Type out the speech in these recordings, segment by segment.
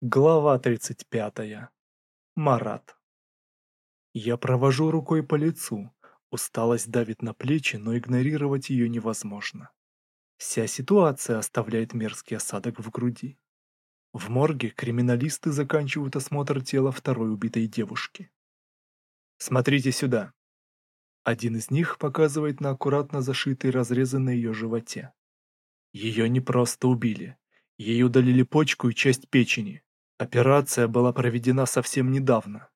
Глава 35. Марат. Я провожу рукой по лицу. Усталость давит на плечи, но игнорировать ее невозможно. Вся ситуация оставляет мерзкий осадок в груди. В морге криминалисты заканчивают осмотр тела второй убитой девушки. Смотрите сюда. Один из них показывает на аккуратно зашитый разрез на ее животе. Ее не просто убили. Ей удалили почку и часть печени. Операция была проведена совсем недавно.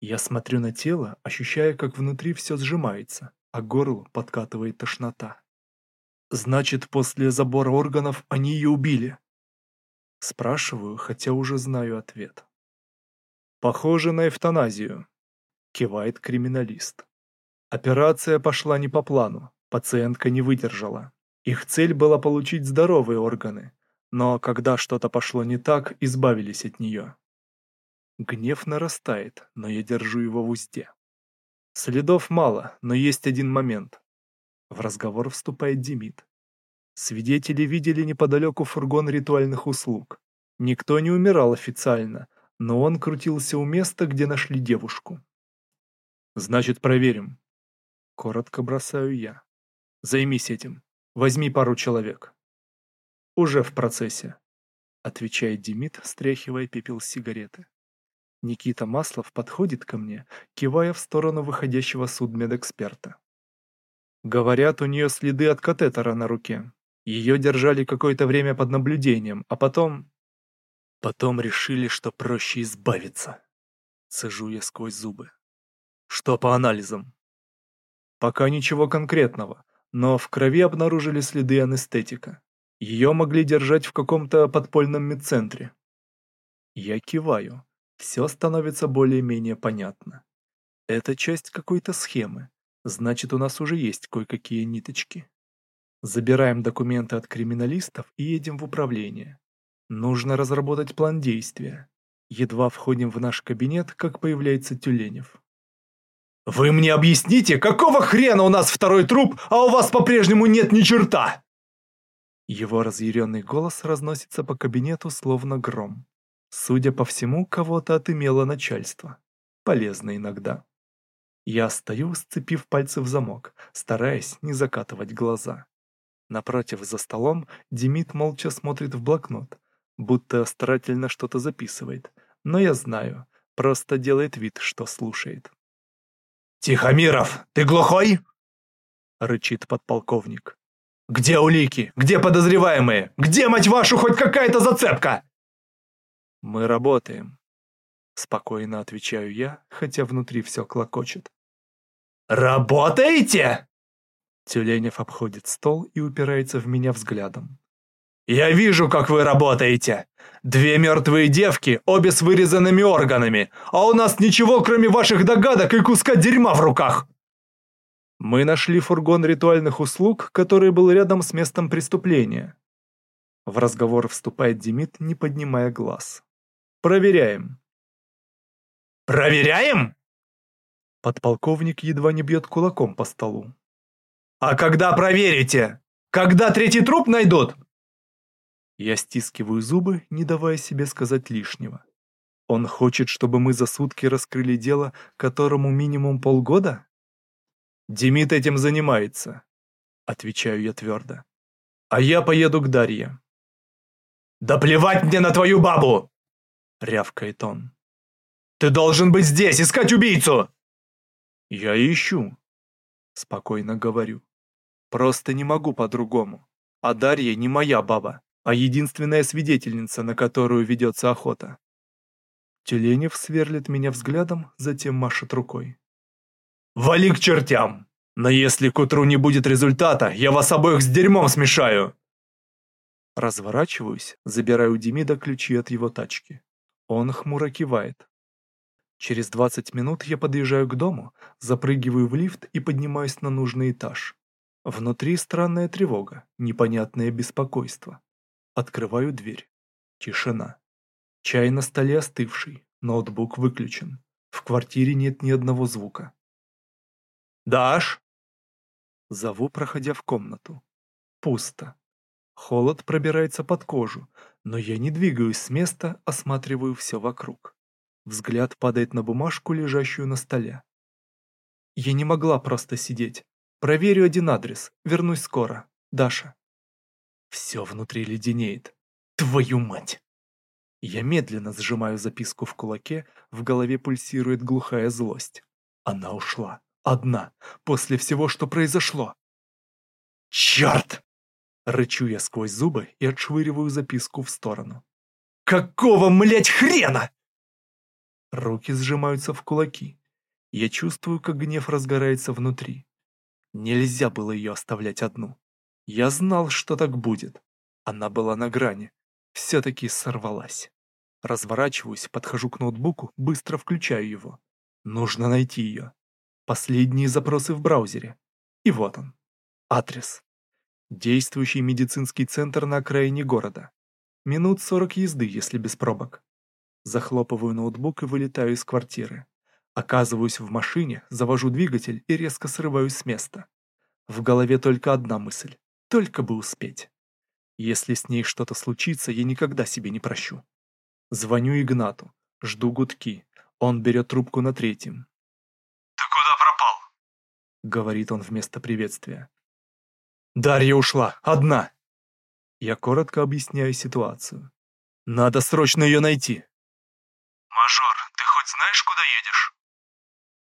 Я смотрю на тело, ощущая, как внутри все сжимается, а горло подкатывает тошнота. Значит, после забора органов они ее убили? Спрашиваю, хотя уже знаю ответ. Похоже на эвтаназию, кивает криминалист. Операция пошла не по плану, пациентка не выдержала. Их цель была получить здоровые органы, но когда что-то пошло не так, избавились от нее. Гнев нарастает, но я держу его в узде. Следов мало, но есть один момент. В разговор вступает Демид. Свидетели видели неподалеку фургон ритуальных услуг. Никто не умирал официально, но он крутился у места, где нашли девушку. «Значит, проверим». Коротко бросаю я. «Займись этим. Возьми пару человек». «Уже в процессе», — отвечает Демид, стряхивая пепел сигареты. Никита Маслов подходит ко мне, кивая в сторону выходящего судмедэксперта. Говорят, у нее следы от катетера на руке. Ее держали какое-то время под наблюдением, а потом... Потом решили, что проще избавиться. Цежу я сквозь зубы. Что по анализам? Пока ничего конкретного, но в крови обнаружили следы анестетика. Ее могли держать в каком-то подпольном медцентре. Я киваю. Все становится более-менее понятно. Это часть какой-то схемы. Значит, у нас уже есть кое-какие ниточки. Забираем документы от криминалистов и едем в управление. Нужно разработать план действия. Едва входим в наш кабинет, как появляется Тюленев. «Вы мне объясните, какого хрена у нас второй труп, а у вас по-прежнему нет ни черта?» Его разъяренный голос разносится по кабинету словно гром. Судя по всему, кого-то отымело начальство. Полезно иногда. Я стою, сцепив пальцы в замок, стараясь не закатывать глаза. Напротив, за столом, Демид молча смотрит в блокнот, будто старательно что-то записывает. Но я знаю, просто делает вид, что слушает. «Тихомиров, ты глухой?» — рычит подполковник. «Где улики? Где подозреваемые? Где, мать вашу, хоть какая-то зацепка?» «Мы работаем», — спокойно отвечаю я, хотя внутри все клокочет. «Работаете?» Тюленев обходит стол и упирается в меня взглядом. «Я вижу, как вы работаете! Две мертвые девки, обе с вырезанными органами, а у нас ничего, кроме ваших догадок и куска дерьма в руках!» Мы нашли фургон ритуальных услуг, который был рядом с местом преступления. В разговор вступает Демид, не поднимая глаз. Проверяем. Проверяем? Подполковник едва не бьет кулаком по столу. А когда проверите? Когда третий труп найдут? Я стискиваю зубы, не давая себе сказать лишнего. Он хочет, чтобы мы за сутки раскрыли дело, которому минимум полгода? Демид этим занимается, отвечаю я твердо. А я поеду к Дарье. Да плевать мне на твою бабу! рявкает он. Ты должен быть здесь, искать убийцу! Я ищу, спокойно говорю. Просто не могу по-другому. А Дарья не моя баба, а единственная свидетельница, на которую ведется охота. Тюленев сверлит меня взглядом, затем машет рукой. «Вали к чертям! Но если к утру не будет результата, я вас обоих с дерьмом смешаю!» Разворачиваюсь, забираю у Демида ключи от его тачки. Он хмуро кивает. Через 20 минут я подъезжаю к дому, запрыгиваю в лифт и поднимаюсь на нужный этаж. Внутри странная тревога, непонятное беспокойство. Открываю дверь. Тишина. Чай на столе остывший, ноутбук выключен. В квартире нет ни одного звука. «Даш!» Зову, проходя в комнату. Пусто. Холод пробирается под кожу, но я не двигаюсь с места, осматриваю все вокруг. Взгляд падает на бумажку, лежащую на столе. Я не могла просто сидеть. Проверю один адрес, вернусь скоро. Даша. Все внутри леденеет. Твою мать! Я медленно сжимаю записку в кулаке, в голове пульсирует глухая злость. Она ушла. Одна. После всего, что произошло. Черт! Рычу я сквозь зубы и отшвыриваю записку в сторону. Какого, млять, хрена? Руки сжимаются в кулаки. Я чувствую, как гнев разгорается внутри. Нельзя было ее оставлять одну. Я знал, что так будет. Она была на грани. Все-таки сорвалась. Разворачиваюсь, подхожу к ноутбуку, быстро включаю его. Нужно найти ее. Последние запросы в браузере. И вот он. Адрес. Действующий медицинский центр на окраине города. Минут сорок езды, если без пробок. Захлопываю ноутбук и вылетаю из квартиры. Оказываюсь в машине, завожу двигатель и резко срываюсь с места. В голове только одна мысль. Только бы успеть. Если с ней что-то случится, я никогда себе не прощу. Звоню Игнату. Жду гудки. Он берет трубку на третьем. Говорит он вместо приветствия. Дарья ушла, одна. Я коротко объясняю ситуацию. Надо срочно ее найти. Мажор, ты хоть знаешь, куда едешь?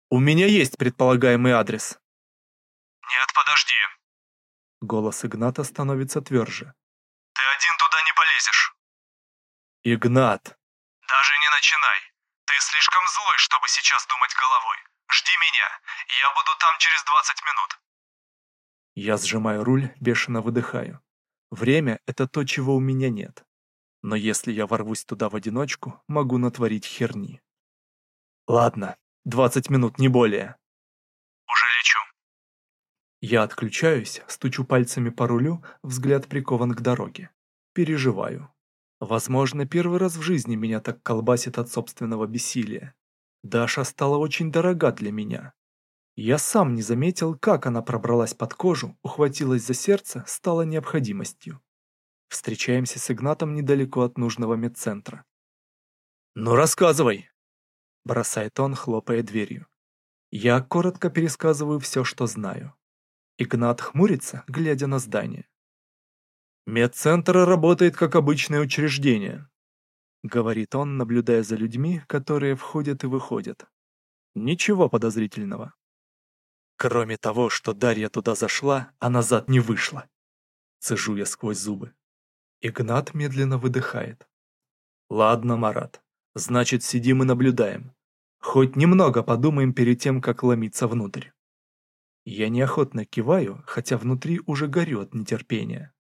У меня есть предполагаемый адрес. Нет, подожди. Голос Игната становится тверже. Ты один туда не полезешь. Игнат. Даже не начинай. Ты слишком злой, чтобы сейчас думать головой. Жди меня. Я буду там через 20 минут. Я сжимаю руль, бешено выдыхаю. Время — это то, чего у меня нет. Но если я ворвусь туда в одиночку, могу натворить херни. Ладно, 20 минут, не более. Уже лечу. Я отключаюсь, стучу пальцами по рулю, взгляд прикован к дороге. Переживаю. Возможно, первый раз в жизни меня так колбасит от собственного бессилия. Даша стала очень дорога для меня. Я сам не заметил, как она пробралась под кожу, ухватилась за сердце, стала необходимостью. Встречаемся с Игнатом недалеко от нужного медцентра. «Ну рассказывай!» Бросает он, хлопая дверью. Я коротко пересказываю все, что знаю. Игнат хмурится, глядя на здание. «Медцентр работает как обычное учреждение», — говорит он, наблюдая за людьми, которые входят и выходят. «Ничего подозрительного. Кроме того, что Дарья туда зашла, а назад не вышла. Цежу я сквозь зубы. Игнат медленно выдыхает. Ладно, Марат, значит сидим и наблюдаем. Хоть немного подумаем перед тем, как ломиться внутрь. Я неохотно киваю, хотя внутри уже горю от нетерпения.